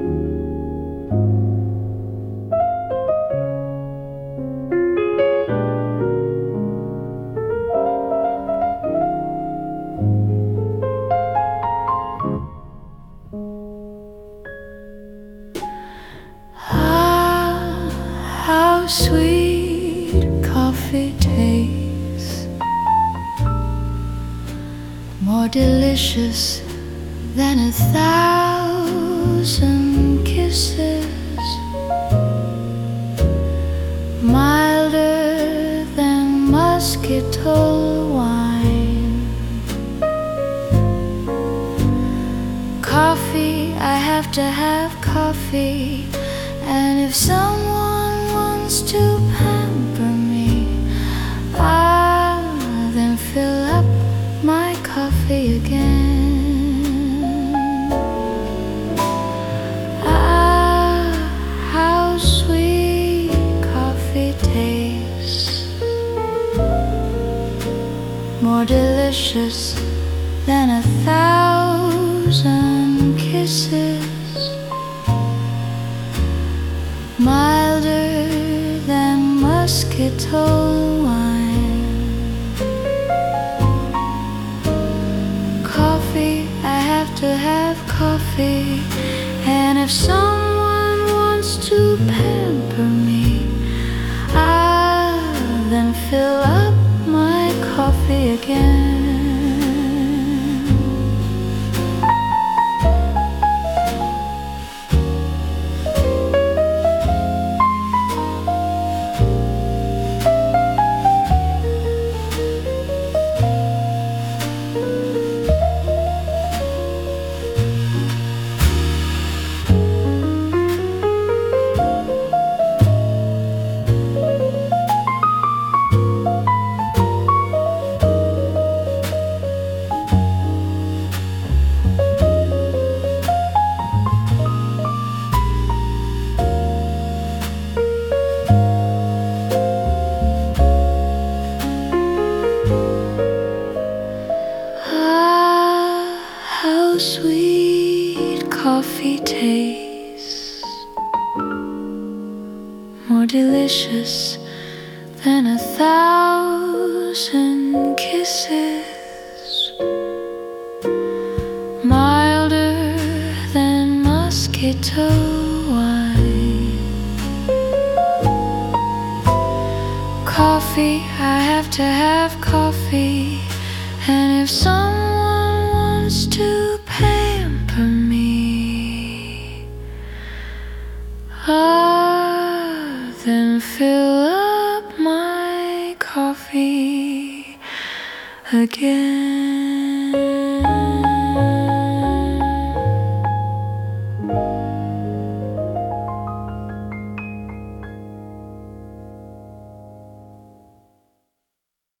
Ah, more delicious than a thousand kisses, milder than muscatel wine. Coffee, I have to have coffee. And if someone wants to more delicious than a thousand kisses milder than muscatel wine. Coffee, I have to have coffee, and if someone wants to pamper me, again. Sweet coffee tastes, more delicious than a thousand kisses, milder than muscatel wine. Coffee, I have to have coffee. And if someone wants to pamper me, I'll then fill up my coffee again.